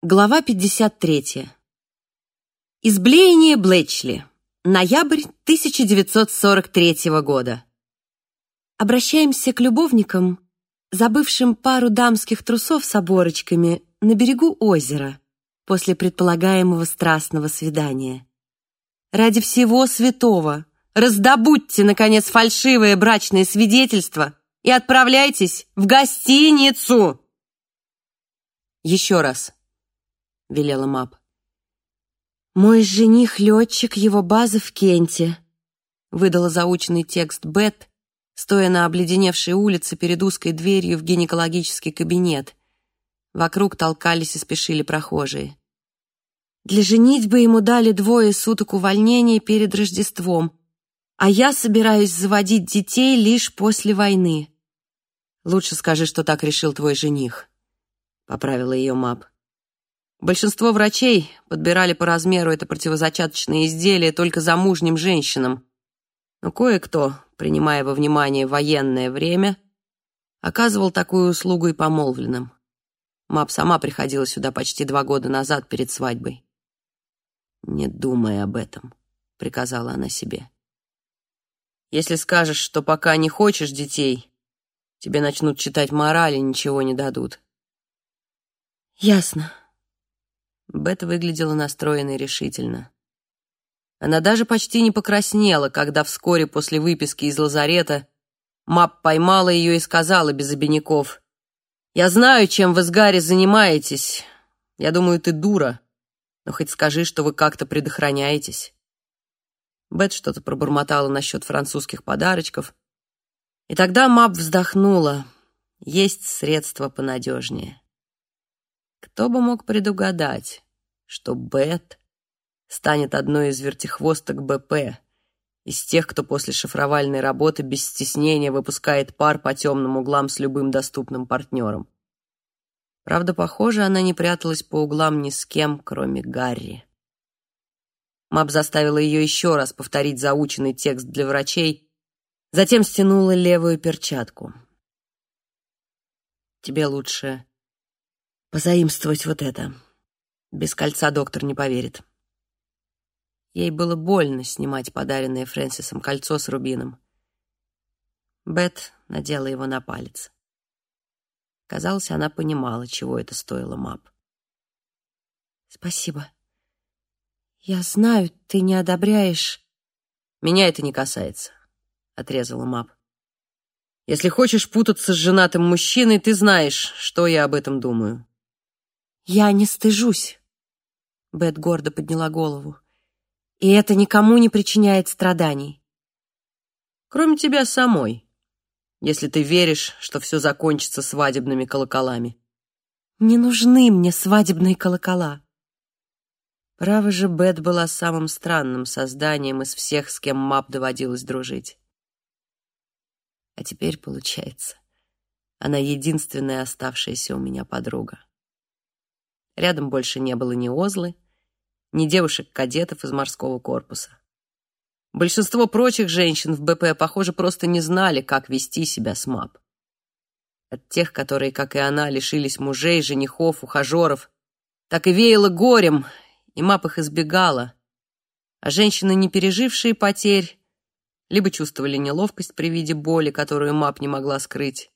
Глава 53. Изблеяние Блэчли. Ноябрь 1943 года. Обращаемся к любовникам, забывшим пару дамских трусов с оборочками на берегу озера после предполагаемого страстного свидания. Ради всего святого раздобудьте, наконец, фальшивое брачное свидетельство и отправляйтесь в гостиницу. Еще раз, велела Мап. Мой жених летчик, его база в Кенте, выдала заученный текст Бет, стоя на обледеневшей улице перед узкой дверью в гинекологический кабинет. Вокруг толкались и спешили прохожие. Для женитьбы ему дали двое суток увольнения перед Рождеством, а я собираюсь заводить детей лишь после войны. Лучше скажи, что так решил твой жених, поправила ее Мап. Большинство врачей подбирали по размеру это противозачаточное изделие только замужним женщинам. Но кое-кто, принимая во внимание военное время, оказывал такую услугу и помолвленным. Мап сама приходила сюда почти два года назад перед свадьбой. «Не думай об этом», — приказала она себе. Если скажешь, что пока не хочешь детей, тебе начнут читать мораль и ничего не дадут. Ясно. Бет выглядела настроенной решительно. Она даже почти не покраснела, когда вскоре после выписки из лазарета Мап поймала ее и сказала без обиняков. «Я знаю, чем вы с Гарри занимаетесь. Я думаю, ты дура, но хоть скажи, что вы как-то предохраняетесь». Бет что-то пробормотала насчет французских подарочков. И тогда Мап вздохнула. Есть средства понадежнее. Кто бы мог предугадать, что Бет станет одной из вертихвосток БП, из тех, кто после шифровальной работы без стеснения выпускает пар по темным углам с любым доступным партнером. Правда, похоже, она не пряталась по углам ни с кем, кроме Гарри. Мап заставила ее еще раз повторить заученный текст для врачей, затем стянула левую перчатку. «Тебе лучше позаимствовать вот это. Без кольца доктор не поверит». Ей было больно снимать подаренное Фрэнсисом кольцо с рубином. Бет надела его на палец. Казалось, она понимала, чего это стоило Мап. «Спасибо», «Я знаю, ты не одобряешь...» «Меня это не касается», — отрезала Мап. «Если хочешь путаться с женатым мужчиной, ты знаешь, что я об этом думаю». «Я не стыжусь», — Бет гордо подняла голову. «И это никому не причиняет страданий». «Кроме тебя самой, если ты веришь, что все закончится свадебными колоколами». «Не нужны мне свадебные колокола», Право же, Бет была самым странным созданием из всех, с кем Мап доводилось дружить. А теперь, получается, она единственная оставшаяся у меня подруга. Рядом больше не было ни Озлы, ни девушек-кадетов из морского корпуса. Большинство прочих женщин в БП, похоже, просто не знали, как вести себя с МАП. От тех, которые, как и она, лишились мужей, женихов, ухажеров, так и веяло горем и Мап их избегала. А женщины, не пережившие потерь, либо чувствовали неловкость при виде боли, которую Мап не могла скрыть,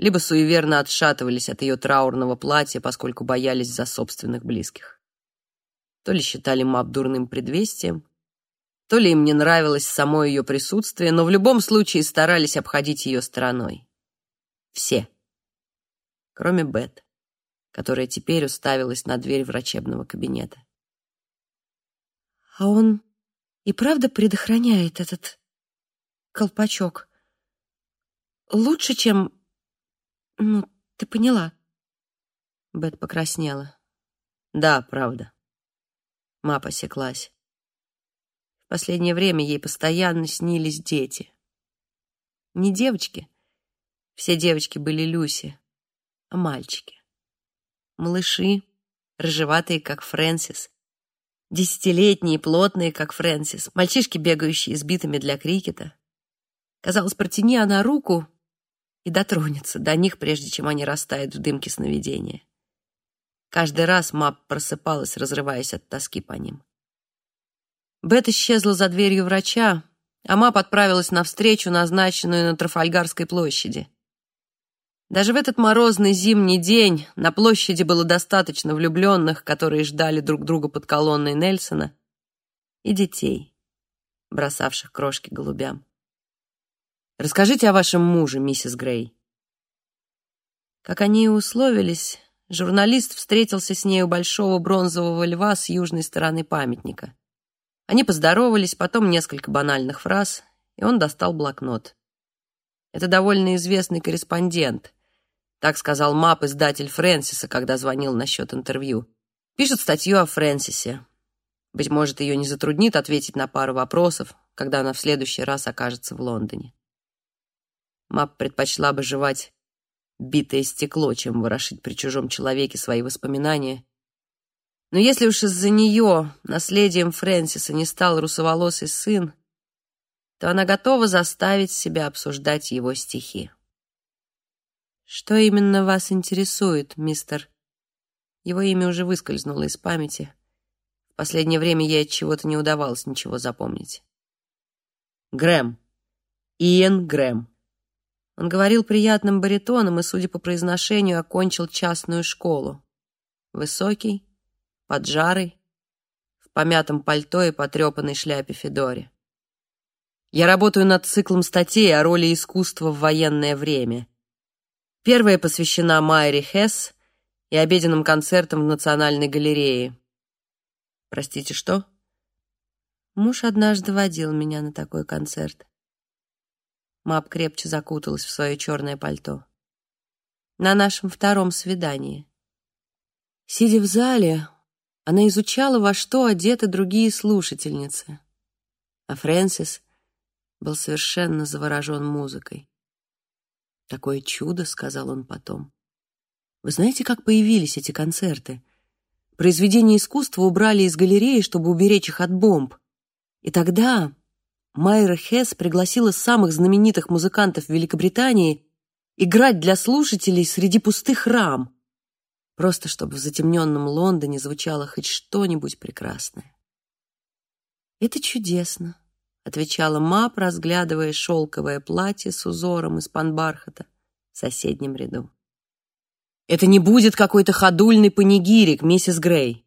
либо суеверно отшатывались от ее траурного платья, поскольку боялись за собственных близких. То ли считали Мап дурным предвестием, то ли им не нравилось само ее присутствие, но в любом случае старались обходить ее стороной. Все. Кроме Бет, которая теперь уставилась на дверь врачебного кабинета. А он и правда предохраняет этот колпачок. Лучше, чем... Ну, ты поняла. Бет покраснела. Да, правда. Ма посеклась. В последнее время ей постоянно снились дети. Не девочки. Все девочки были Люси, а мальчики. Малыши, рыжеватые, как Фрэнсис, Десятилетние, плотные, как Фрэнсис, мальчишки, бегающие с битами для крикета. Казалось, протяни она руку и дотронется до них, прежде чем они растают в дымке сновидения. Каждый раз Мап просыпалась, разрываясь от тоски по ним. Бет исчезла за дверью врача, а Мап отправилась на встречу, назначенную на Трафальгарской площади. Даже в этот морозный зимний день на площади было достаточно влюбленных, которые ждали друг друга под колонной Нельсона, и детей, бросавших крошки голубям. «Расскажите о вашем муже, миссис Грей». Как они и условились, журналист встретился с ней у большого бронзового льва с южной стороны памятника. Они поздоровались, потом несколько банальных фраз, и он достал блокнот. Это довольно известный корреспондент. Так сказал Мап, издатель Фрэнсиса, когда звонил насчет интервью. Пишет статью о Фрэнсисе. Быть может, ее не затруднит ответить на пару вопросов, когда она в следующий раз окажется в Лондоне. Мап предпочла бы жевать битое стекло, чем ворошить при чужом человеке свои воспоминания. Но если уж из-за нее наследием Фрэнсиса не стал русоволосый сын, то она готова заставить себя обсуждать его стихи. «Что именно вас интересует, мистер?» Его имя уже выскользнуло из памяти. В последнее время ей от чего-то не удавалось ничего запомнить. Грэм. Иэн Грэм. Он говорил приятным баритоном и, судя по произношению, окончил частную школу. Высокий, поджарый, в помятом пальто и потрепанной шляпе Федоре. Я работаю над циклом статей о роли искусства в военное время. Первая посвящена Майре Хесс и обеденным концертам в Национальной галерее. Простите, что? Муж однажды водил меня на такой концерт. Мап крепче закуталась в свое черное пальто. На нашем втором свидании. Сидя в зале, она изучала, во что одеты другие слушательницы. А Фрэнсис был совершенно заворожен музыкой. «Такое чудо», — сказал он потом. «Вы знаете, как появились эти концерты? Произведения искусства убрали из галереи, чтобы уберечь их от бомб. И тогда Майра Хесс пригласила самых знаменитых музыкантов Великобритании играть для слушателей среди пустых рам, просто чтобы в затемненном Лондоне звучало хоть что-нибудь прекрасное. «Это чудесно», — отвечала Мап, разглядывая шелковое платье с узором из панбархата в соседнем ряду. «Это не будет какой-то ходульный панигирик, миссис Грей».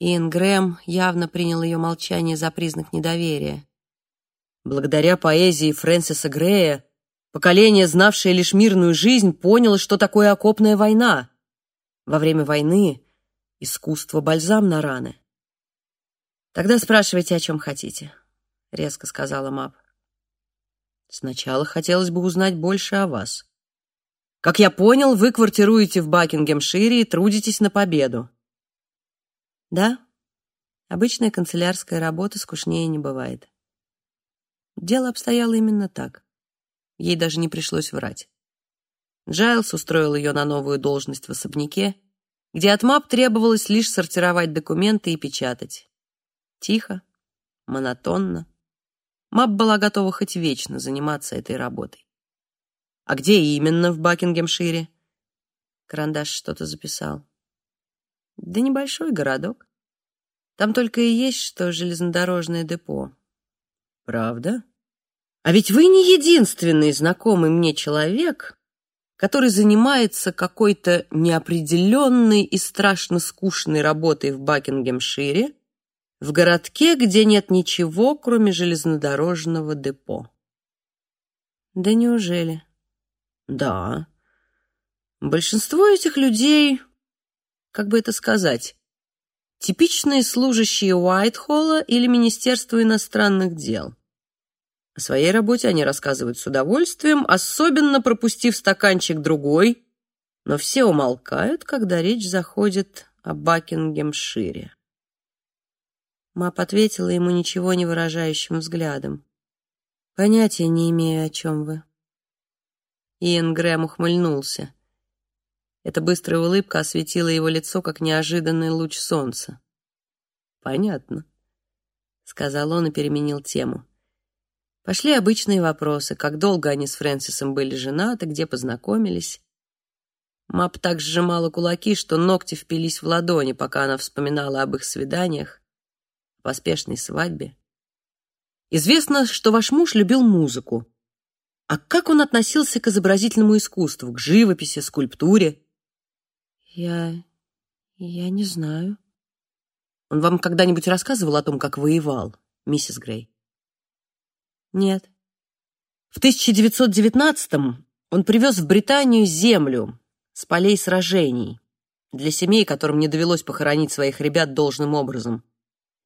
Иэн Грэм явно принял ее молчание за признак недоверия. Благодаря поэзии Фрэнсиса Грея поколение, знавшее лишь мирную жизнь, поняло, что такое окопная война. Во время войны искусство бальзам на раны. Тогда спрашивайте, о чем хотите, резко сказала Мап. Сначала хотелось бы узнать больше о вас. Как я понял, вы квартируете в Бакингемшире и трудитесь на победу. Да, обычная канцелярская работа скучнее не бывает. Дело обстояло именно так. Ей даже не пришлось врать. Джайлс устроил ее на новую должность в особняке, где от Мап требовалось лишь сортировать документы и печатать. Тихо, монотонно. Мап была готова хоть вечно заниматься этой работой. «А где именно в Бакингемшире?» Карандаш что-то записал. «Да небольшой городок. Там только и есть, что железнодорожное депо. Правда? А ведь вы не единственный знакомый мне человек, который занимается какой-то неопределенной и страшно скучной работой в Бакингемшире, в городке, где нет ничего, кроме железнодорожного депо. Да неужели? Да. Большинство этих людей, как бы это сказать, Типичные служащие Уайтхолла или Министерства иностранных дел. О своей работе они рассказывают с удовольствием, особенно пропустив стаканчик другой, но все умолкают, когда речь заходит о Бакингемшире. Мап ответила ему ничего не выражающим взглядом. «Понятия не имею, о чем вы». Иэн Грэм ухмыльнулся. Эта быстрая улыбка осветила его лицо, как неожиданный луч солнца. «Понятно», — сказал он и переменил тему. Пошли обычные вопросы. Как долго они с Фрэнсисом были женаты, где познакомились? Мап так сжимала кулаки, что ногти впились в ладони, пока она вспоминала об их свиданиях, поспешной свадьбе. Известно, что ваш муж любил музыку. А как он относился к изобразительному искусству, к живописи, скульптуре? Я... я не знаю. Он вам когда-нибудь рассказывал о том, как воевал, миссис Грей? Нет. В 1919-м он привез в Британию землю с полей сражений для семей, которым не довелось похоронить своих ребят должным образом.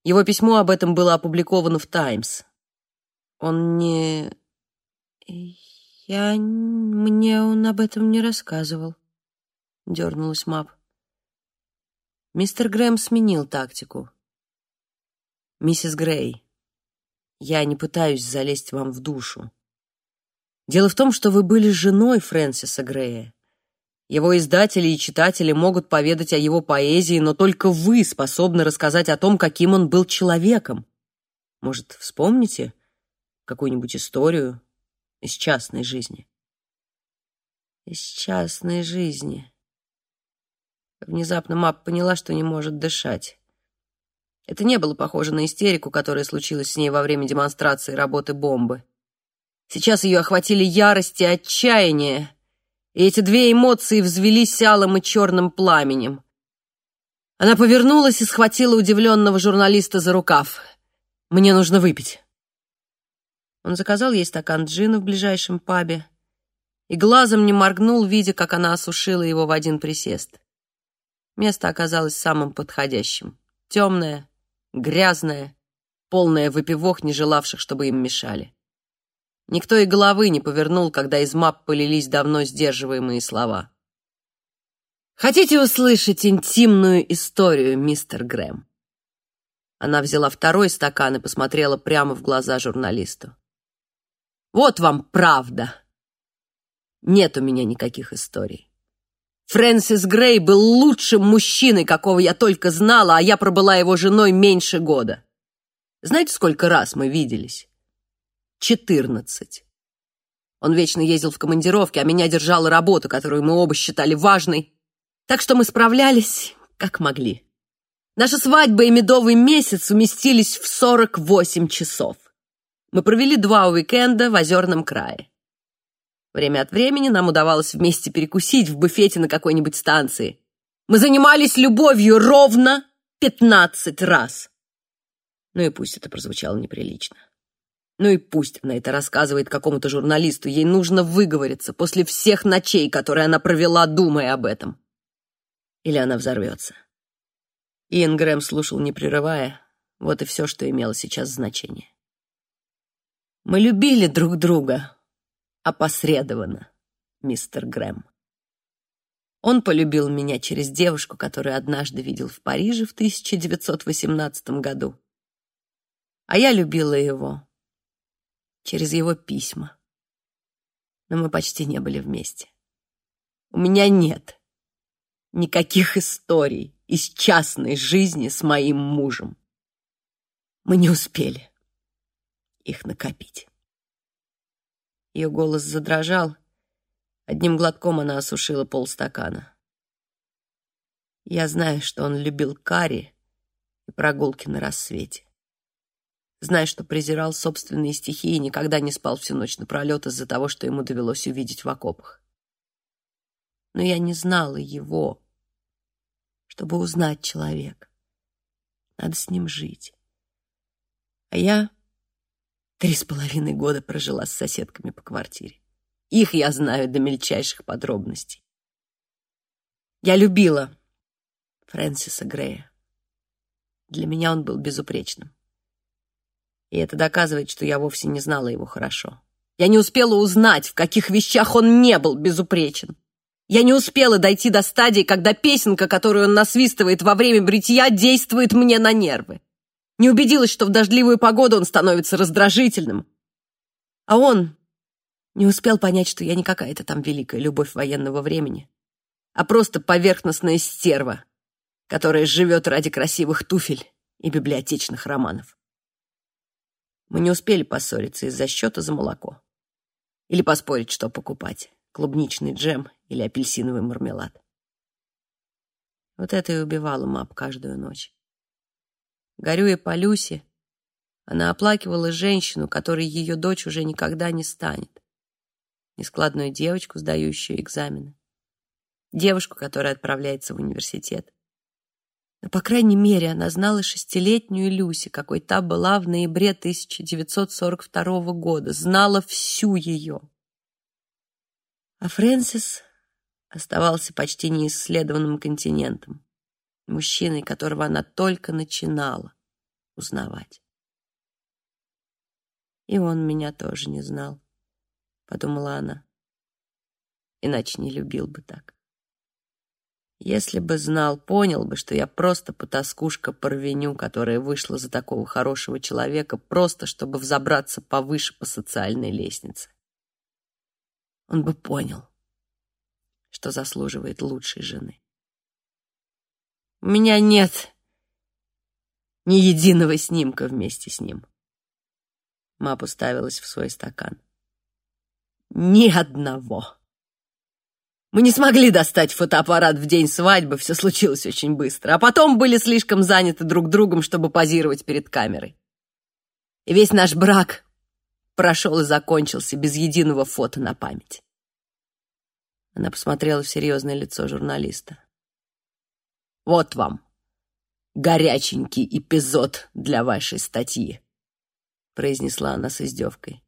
Его письмо об этом было опубликовано в «Таймс». Он не... Я... Мне он об этом не рассказывал, — дернулась Мап. Мистер Грэм сменил тактику. «Миссис Грей, я не пытаюсь залезть вам в душу. Дело в том, что вы были женой Фрэнсиса Грея. Его издатели и читатели могут поведать о его поэзии, но только вы способны рассказать о том, каким он был человеком. Может, вспомните какую-нибудь историю из частной жизни? Из частной жизни. Внезапно Мап поняла, что не может дышать. Это не было похоже на истерику, которая случилась с ней во время демонстрации работы бомбы. Сейчас ее охватили ярость и отчаяние, и эти две эмоции взвелись алым и черным пламенем. Она повернулась и схватила удивленного журналиста за рукав. «Мне нужно выпить». Он заказал ей стакан джина в ближайшем пабе и глазом не моргнул, видя, как она осушила его в один присест. Место оказалось самым подходящим. Темное, грязное, полное выпивох, не желавших, чтобы им мешали. Никто и головы не повернул, когда из мап полились давно сдерживаемые слова. «Хотите услышать интимную историю, мистер Грэм?» Она взяла второй стакан и посмотрела прямо в глаза журналисту. «Вот вам правда. Нет у меня никаких историй. Фрэнсис Грей был лучшим мужчиной, какого я только знала, а я пробыла его женой меньше года. Знаете, сколько раз мы виделись? Четырнадцать. Он вечно ездил в командировки, а меня держала работа, которую мы оба считали важной. Так что мы справлялись, как могли. Наша свадьба и медовый месяц уместились в 48 часов. Мы провели два уикенда в Озерном крае. Время от времени нам удавалось вместе перекусить в буфете на какой-нибудь станции. Мы занимались любовью ровно 15 раз. Ну и пусть это прозвучало неприлично. Ну и пусть она это рассказывает какому-то журналисту. Ей нужно выговориться после всех ночей, которые она провела, думая об этом. Или она взорвется. Иэн Грэм слушал, не прерывая. Вот и все, что имело сейчас значение. Мы любили друг друга опосредованно, мистер Грэм. Он полюбил меня через девушку, которую однажды видел в Париже в 1918 году. А я любила его через его письма. Но мы почти не были вместе. У меня нет никаких историй из частной жизни с моим мужем. Мы не успели их накопить. Ее голос задрожал. Одним глотком она осушила полстакана. Я знаю, что он любил карри и прогулки на рассвете. Зная, что презирал собственные стихи и никогда не спал всю ночь напролет из-за того, что ему довелось увидеть в окопах. Но я не знала его, чтобы узнать человека. Надо с ним жить. А я три с половиной года прожила с соседками по квартире. Их я знаю до мельчайших подробностей. Я любила Фрэнсиса Грея. Для меня он был безупречным. И это доказывает, что я вовсе не знала его хорошо. Я не успела узнать, в каких вещах он не был безупречен. Я не успела дойти до стадии, когда песенка, которую он насвистывает во время бритья, действует мне на нервы. Не убедилась, что в дождливую погоду он становится раздражительным. А он не успел понять, что я не какая-то там великая любовь военного времени, а просто поверхностная стерва, которая живет ради красивых туфель и библиотечных романов. Мы не успели поссориться из-за счета за молоко. Или поспорить, что покупать. клубничный джем или апельсиновый мармелад. Вот это и убивало Мап каждую ночь. Горюя по Люсе, она оплакивала женщину, которой ее дочь уже никогда не станет. Нескладную девочку, сдающую экзамены. Девушку, которая отправляется в университет. Но, по крайней мере, она знала шестилетнюю Люси, какой та была в ноябре 1942 года, знала всю ее. А Фрэнсис оставался почти неисследованным континентом, мужчиной, которого она только начинала узнавать. И он меня тоже не знал, подумала она. Иначе не любил бы так. Если бы знал, понял бы, что я просто потаскушка порвеню, которая вышла за такого хорошего человека, просто чтобы взобраться повыше по социальной лестнице. Он бы понял, что заслуживает лучшей жены. У меня нет ни единого снимка вместе с ним. Мап уставилась в свой стакан. Ни одного. Мы не смогли достать фотоаппарат в день свадьбы, все случилось очень быстро, а потом были слишком заняты друг другом, чтобы позировать перед камерой. И весь наш брак прошел и закончился без единого фото на память. Она посмотрела в серьезное лицо журналиста. «Вот вам горяченький эпизод для вашей статьи», произнесла она с издевкой.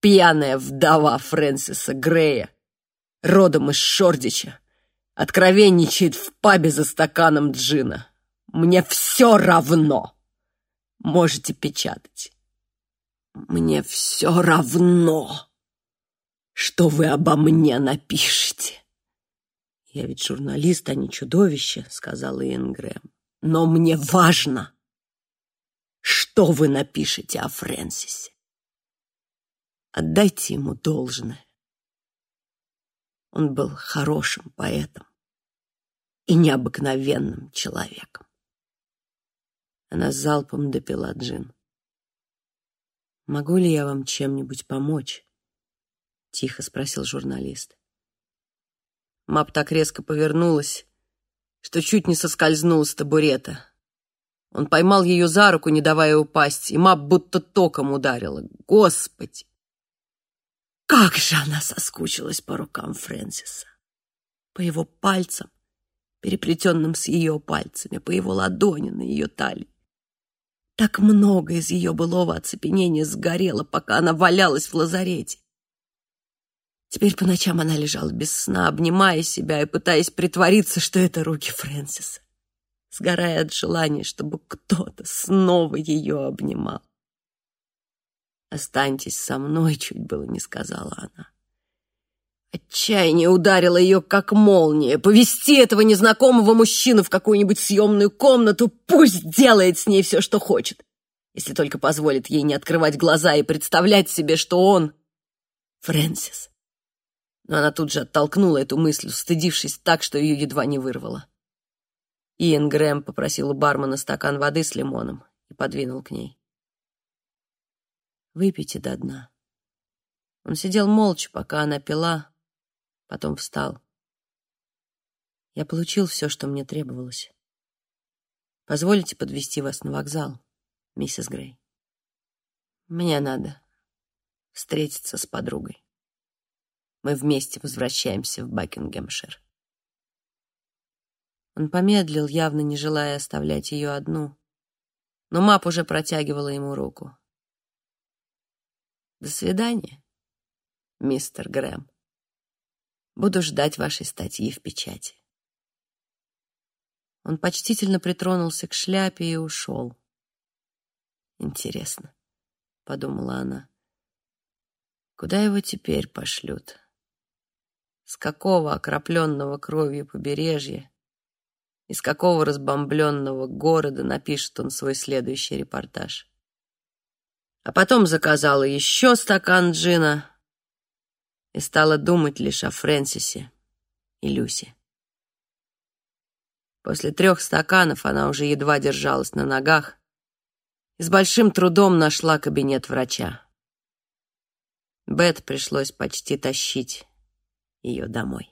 «Пьяная вдова Фрэнсиса Грея родом из Шордича, откровенничает в пабе за стаканом джина. Мне все равно. Можете печатать. Мне все равно, что вы обо мне напишете. Я ведь журналист, а не чудовище, сказала Иэн. Но мне важно, что вы напишете о Фрэнсисе. Отдайте ему должное. Он был хорошим поэтом и необыкновенным человеком. Она залпом допила джин. «Могу ли я вам чем-нибудь помочь?» — тихо спросил журналист. Мап так резко повернулась, что чуть не соскользнула с табурета. Он поймал ее за руку, не давая упасть, и Мап будто током ударила. Господи! Как же она соскучилась по рукам Фрэнсиса, по его пальцам, переплетенным с ее пальцами, по его ладони на ее талии. Так много из ее былого оцепенения сгорело, пока она валялась в лазарете. Теперь по ночам она лежала без сна, обнимая себя и пытаясь притвориться, что это руки Фрэнсиса, сгорая от желания, чтобы кто-то снова ее обнимал. «Останьтесь со мной», — чуть было не сказала она. Отчаяние ударило ее, как молния. Повести этого незнакомого мужчину в какую-нибудь съемную комнату, пусть делает с ней все, что хочет. Если только позволит ей не открывать глаза и представлять себе, что он — Фрэнсис. Но она тут же оттолкнула эту мысль, стыдившись так, что ее едва не вырвало. Иэн Грэм попросил у бармена стакан воды с лимоном и подвинул к ней. Выпейте до дна. Он сидел молча, пока она пила, потом встал. Я получил все, что мне требовалось. Позволите подвести вас на вокзал, миссис Грей? Мне надо встретиться с подругой. Мы вместе возвращаемся в Бакингемшир. Он помедлил, явно не желая оставлять ее одну, но Мап уже протягивала ему руку. До свидания, мистер Грэм. Буду ждать вашей статьи в печати. Он почтительно притронулся к шляпе и ушел. Интересно, подумала она. Куда его теперь пошлют? С какого окропленного кровью побережья? Из какого разбомбленного города напишет он свой следующий репортаж? а потом заказала еще стакан джина и стала думать лишь о Фрэнсисе и Люси. После трех стаканов она уже едва держалась на ногах и с большим трудом нашла кабинет врача. Бет пришлось почти тащить ее домой.